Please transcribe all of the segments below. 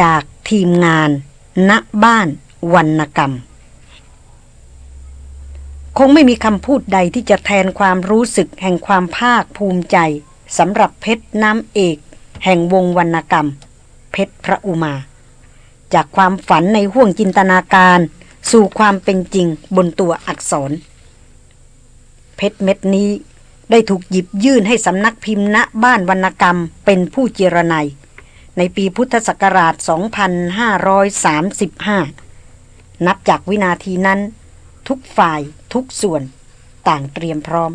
จากทีมงาน ณบ้านวรรณกรรม คงไม่มีคำพูดใดที่จะแทนความรู้สึกแห่งความภาคภูมิใจสำหรับเพชรน้ำเอก แห่งวงวรรณกรรม เพชรพระอุมา จากความฝันในห่วงจินตนาการสู่ความเป็นจริงบนตัวอักษร เพชรเม็ดนี้ได้ถูกหยิบยื่นให้สำนักพิมพ์ณบ้านวรรณกรรมเป็นผู้เจรไน ในปีพุทธศักราช 2535 นับจากวินาทีนั้น ทุกฝ่ายทุกส่วนต่างเตรียมพร้อม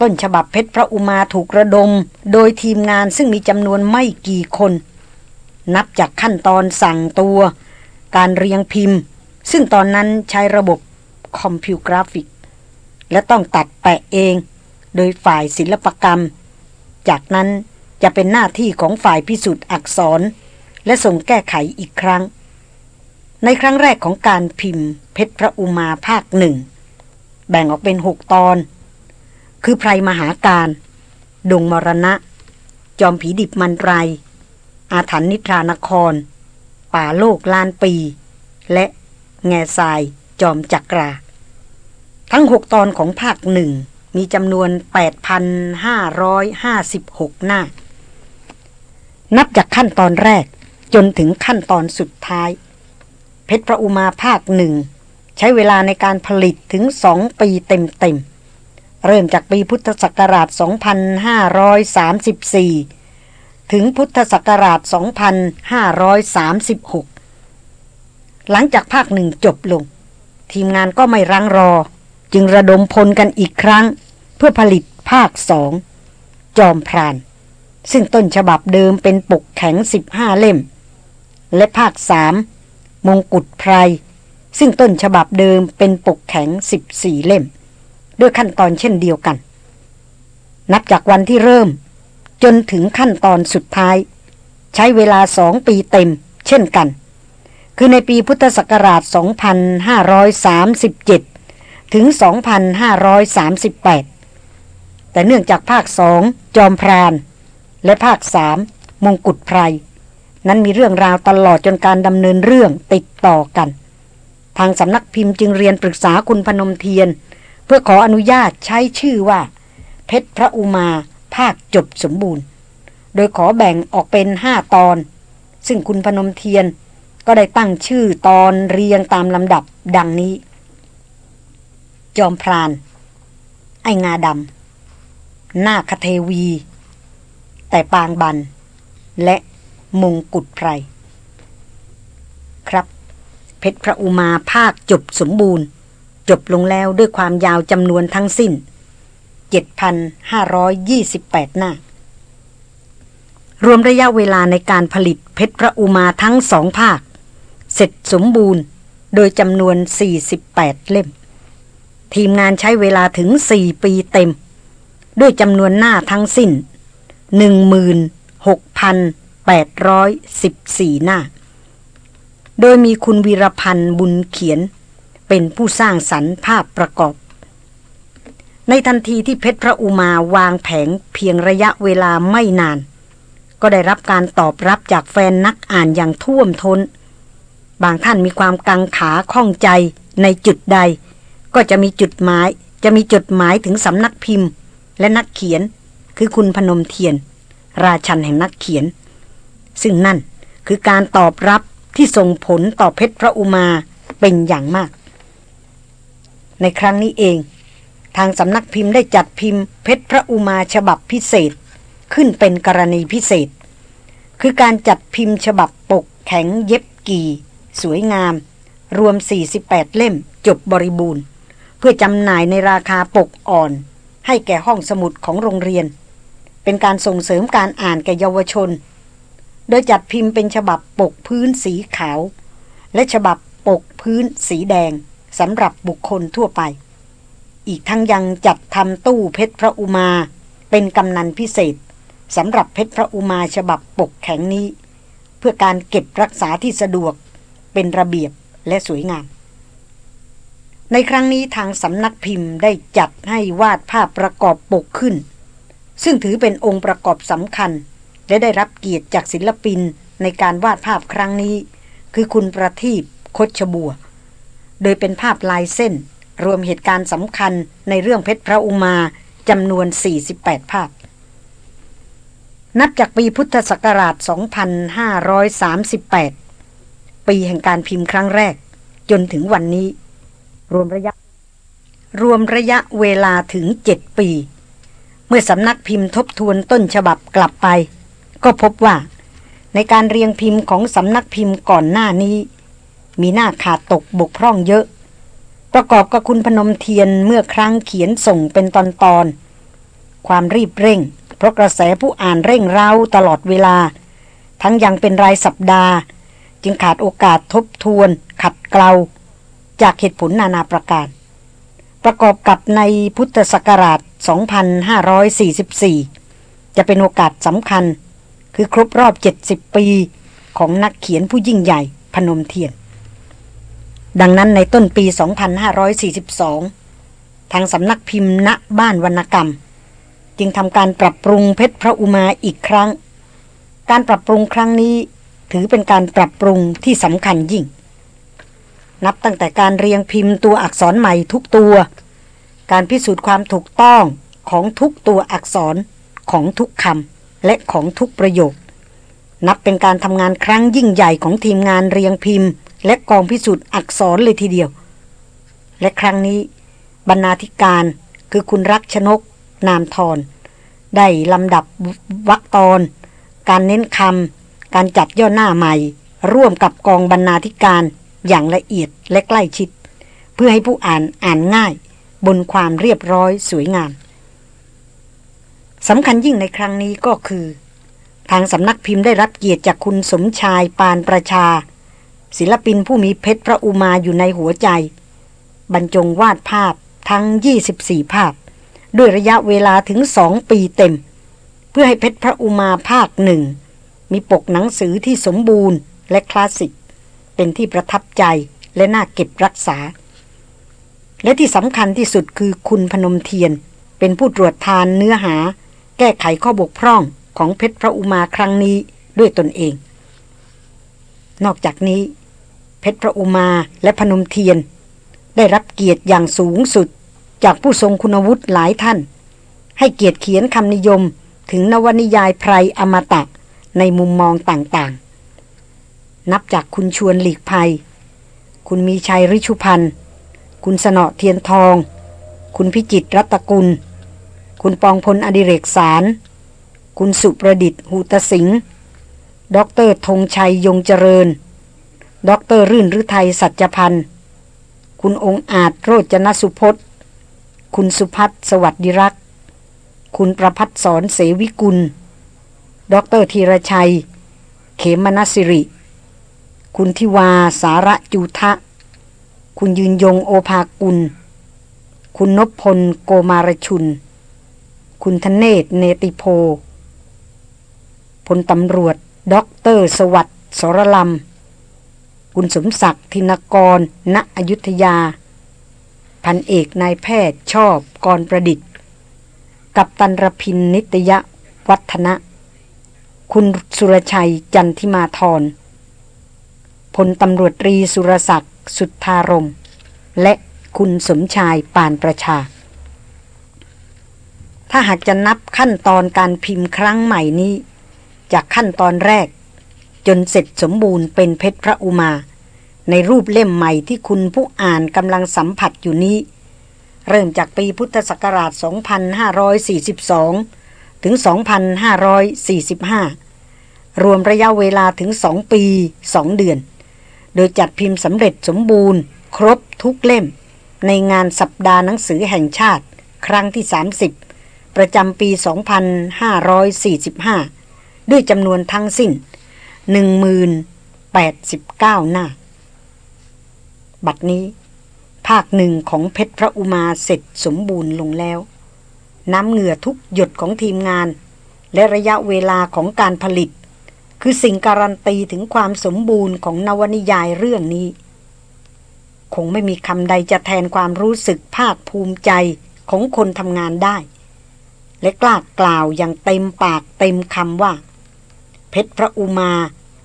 ต้นฉบับเพชรพระอุมาถูกระดมโดยทีมงานซึ่งมีจำนวนไม่กี่คน นับจากขั้นตอนสั่งตัว การเรียงพิมพ์ ซึ่งตอนนั้นใช้ระบบคอมพิวกราฟิก และต้องตัดแปะเอง โดยฝ่ายศิลปกรรม จากนั้น จะเป็นหน้าที่ของฝ่ายพิสูจน์อักษร และส่งแก้ไขอีกครั้ง ในครั้งแรกของการพิมพ์ เพชรพระอุมาภาคหนึ่ง แบ่งออกเป็นหกตอน คือไพรมหาการ ดงมรณะ จอมผีดิบมันไรอาถรรพ์นิทรานคร ป่าโลกลานปี และแง่ทรายจอมจักรา ทั้งหกตอนของภาคหนึ่งมีจำนวน 8,556 หน้า นับจากขั้นตอนแรกจนถึงขั้นตอนสุดท้าย เพชรพระอุมาภาคหนึ่ง ใช้เวลาในการผลิตถึงสองปีเต็มๆ เริ่มจากปีพุทธศักราช 2534 ถึงพุทธศักราช 2536 หลังจากภาคหนึ่งจบลง ทีมงานก็ไม่รังรอ จึงระดมพลกันอีกครั้ง เพื่อผลิตภาคสองจอมพราน ซึ่งต้นฉบับเดิมเป็นปกแข็งสิบห้าเล่ม และภาคสามมงกุฎไพร ซึ่งต้นฉบับเดิมเป็นปกแข็งสิบสี่เล่ม ด้วยขั้นตอนเช่นเดียวกัน นับจากวันที่เริ่ม จนถึงขั้นตอนสุดท้าย ใช้เวลาสองปีเต็ม เช่นกัน คือในปีพุทธศักราช 2537 ถึง 2538 แต่เนื่องจากภาคสองจอมพราน และภาคสามมงกุฎไพร นั้นมีเรื่องราวตลอดจนการดำเนินเรื่องติดต่อกัน ทางสำนักพิมพ์จึงเรียนปรึกษาคุณพนมเทียน เพื่อขออนุญาตใช้ชื่อว่า เพชรพระอุมาภาคจบสมบูรณ์ โดยขอแบ่งออกเป็นห้าตอน ซึ่งคุณพนมเทียนก็ได้ตั้งชื่อตอนเรียงตามลำดับดังนี้ จอมพราน ไองาดำนาคเทวี แต่ปางบัน และมงกุฎไพร ครับ เพชรพระอุมาภาคจบสมบูรณ์ จบลงแล้วด้วยความยาวจำนวนทั้งสิ้น 7,528 หน้า รวมระยะเวลาในการผลิตเพชรพระอุมาทั้งสองภาค เสร็จสมบูรณ์โดยจำนวน 48 เล่ม ทีมงานใช้เวลาถึง 4 ปีเต็ม ด้วยจำนวนหน้าทั้งสิ้น หนึ่งมืนหกพันแปดร้อยสิบสี่หน้า โดยมีคุณวีรพันธ์บุญเขียน เป็นผู้สร้างสรรค์ภาพประกอบ ในทันทีที่เพชรพระอุมาวางแผงเพียงระยะเวลาไม่นาน ก็ได้รับการตอบรับจากแฟนนักอ่านอย่างท่วมทน้น บางท่านมีความกังขาข้องใจในจุดใด ก็จะมีจุดหมายจะมีจดหมายถึงสำนักพิมพ์ และนักเขียน คือคุณพนมเทียน ราชันแห่งนักเขียน ซึ่งนั่นคือการตอบรับที่ส่งผลต่อเพชรพระอุมาเป็นอย่างมาก ในครั้งนี้เอง ทางสำนักพิมพ์ได้จัดพิมพ์เพชรพระอุมาฉบับพิเศษ ขึ้นเป็นกรณีพิเศษ คือการจัดพิมพ์ฉบับปกแข็งเย็บกี่ สวยงาม รวม 48 เล่มจบบริบูรณ์ เพื่อจำหน่ายในราคาปกอ่อน ให้แก่ห้องสมุดของโรงเรียน เป็นการส่งเสริมการอ่านแก่เยาวชน โดยจัดพิมพ์เป็นฉบับปกพื้นสีขาว และฉบับปกพื้นสีแดงสำหรับบุคคลทั่วไป อีกทั้งยังจัดทำตู้เพชรพระอุมา เป็นกำนันพิเศษสำหรับเพชรพระอุมาฉบับปกแข็งนี้ เพื่อการเก็บรักษาที่สะดวก เป็นระเบียบและสวยงาม ในครั้งนี้ทางสำนักพิมพ์ได้จัดให้วาดภาพประกอบปกขึ้น ซึ่งถือเป็นองค์ประกอบสำคัญ และได้รับเกียรติจากศิลปินในการวาดภาพครั้งนี้ คือคุณประทีปคดชบัว โดยเป็นภาพลายเส้น รวมเหตุการณ์สำคัญในเรื่องเพชรพระอุมาจำนวน 48 ภาพ นับจากปีพุทธศักราช 2538 ปีแห่งการพิมพ์ครั้งแรก จนถึงวันนี้ รวมระยะ รวมระยะเวลาถึง 7 ปี เมื่อสำนักพิมพ์ทบทวนต้นฉบับกลับไป ก็พบว่า ในการเรียงพิมพ์ของสำนักพิมพ์ก่อนหน้านี้ มีหน้าขาดตกบกพร่องเยอะ ประกอบกับคุณพนมเทียนเมื่อครั้งเขียนส่งเป็นตอนๆความรีบเร่ง เพราะกระแสผู้อ่านเร่งเร้าตลอดเวลา ทั้งยังเป็นรายสัปดาห์ จึงขาดโอกาสทบทวน ขัดเกลา จากเหตุผลนานาประการ ประกอบกับในพุทธศักราช 2544 จะเป็นโอกาสสำคัญ คือครบรอบ 70 ปีของนักเขียนผู้ยิ่งใหญ่พนมเทียน ดังนั้นในต้นปี 2542 ทางสำนักพิมพ์ณบ้านวรรณกรรม จึงทำการปรับปรุงเพชรพระอุมาอีกครั้ง การปรับปรุงครั้งนี้ถือเป็นการปรับปรุงที่สำคัญยิ่ง นับตั้งแต่การเรียงพิมพ์ตัวอักษรใหม่ทุกตัว การพิสูจน์ความถูกต้องของทุกตัวอักษรของทุกคำและของทุกประโยค นับเป็นการทำงานครั้งยิ่งใหญ่ของทีมงานเรียงพิมพ์ และกองพิสูจน์อักษรเลยทีเดียว และครั้งนี้ บรรณาธิการคือคุณรักชนก นามทรได้ลำดับวรรคตอน การเน้นคำการจัดย่อหน้าใหม่ ร่วมกับกองบรรณาธิการอย่างละเอียดและใกล้ชิด เพื่อให้ผู้อ่านอ่านง่าย บนความเรียบร้อยสวยงามสำคัญยิ่งในครั้งนี้ก็คือ ทางสำนักพิมพ์ได้รับเกียรติจากคุณสมชายปานประชา ศิลปินผู้มีเพชรพระอุมาอยู่ในหัวใจ บรรจงวาดภาพทั้ง 24 ภาพ ด้วยระยะเวลาถึงสองปีเต็ม เพื่อให้เพชรพระอุมาภาคหนึ่ง มีปกหนังสือที่สมบูรณ์และคลาสสิก เป็นที่ประทับใจและน่าเก็บรักษา และที่สำคัญที่สุดคือคุณพนมเทียน เป็นผู้ตรวจทานเนื้อหา แก้ไขข้อบกพร่องของเพชรพระอุมาครั้งนี้ด้วยตนเอง นอกจากนี้ เพชรพระอุมาและพนมเทียน ได้รับเกียรติอย่างสูงสุดจากผู้ทรงคุณวุฒิหลายท่าน ให้เกียรติเขียนคำนิยมถึงนวนิยายไพรอมตะในมุมมองต่างๆ นับจากคุณชวนหลีกภัย คุณมีชัยริชุพันธ์ คุณสนอเทียนทอง คุณพิจิตรรัตกุล คุณปองพลอดิเรกสาร คุณสุประดิษฐ์หูตสิงห์ดรธงชัยยงเจริญ ดรรื่นฤทัยสัจพันธ์ คุณองค์อาจโรจนสุพจน์ คุณสุพัฒสวัสดิรักษ์ คุณประพัฒสอนเสวิกุล ดรธีรชัย เขมนสิริ คุณทิวาสาระจูทะ คุณยืนยงโอภากุล คุณนพพลโกมารชุน คุณธเนศเนติโพพลตำรวจด็อกเตอร์สวัสดิ์สรลำคุณสมศักดิ์ธินกร ณอยุธยา พันเอกนายแพทย์ชอบกรประดิษฐ์ กับตันรพินนิตยวัฒนะ คุณสุรชัยจันทิมาธรพลตำรวจตรีสุรศักดิ์สุทธารม และคุณสมชายปานประชา ถ้าหากจะนับขั้นตอนการพิมพ์ครั้งใหม่นี้ จากขั้นตอนแรก จนเสร็จสมบูรณ์เป็นเพชรพระอุมา ในรูปเล่มใหม่ที่คุณผู้อ่านกำลังสัมผัสอยู่นี้ เริ่มจากปีพุทธศักราช 2542 ถึง 2545 รวมระยะเวลาถึง 2 ปี 2 เดือน โดยจัดพิมพ์สำเร็จสมบูรณ์ ครบ ทุกเล่ม ในงานสัปดาห์หนังสือแห่งชาติ ครั้งที่ 30 ประจำปี 2545 ด้วยจำนวนทั้งสิ้น 1089 หน้า บัดนี้ ภาคหนึ่งของเพชรพระอุมาเสร็จสมบูรณ์ลงแล้ว น้ำเหงื่อทุกหยดของทีมงาน และระยะเวลาของการผลิต คือสิ่งการันตีถึงความสมบูรณ์ของนวนิยายเรื่องนี้ คงไม่มีคำใดจะแทนความรู้สึกภาคภูมิใจของคนทำงานได้ และกล้ากล่าวอย่างเต็มปากเต็มคำว่า เพชรพระอุมา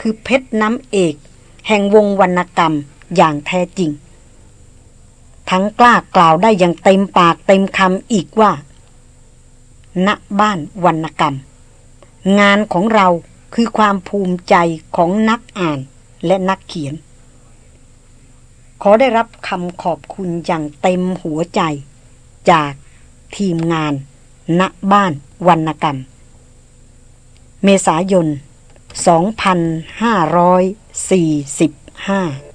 คือเพชรน้ำเอก แห่งวงวรรณกรรมอย่างแท้จริง ทั้งกล้ากล่าวได้อย่างเต็มปากเต็มคำอีกว่า ณบ้านวรรณกรรม งานของเราคือความภูมิใจของนักอ่านและนักเขียน ขอได้รับคำขอบคุณอย่างเต็มหัวใจ จากทีมงาน ณบ้านวรรณกรรม เมษายน 2545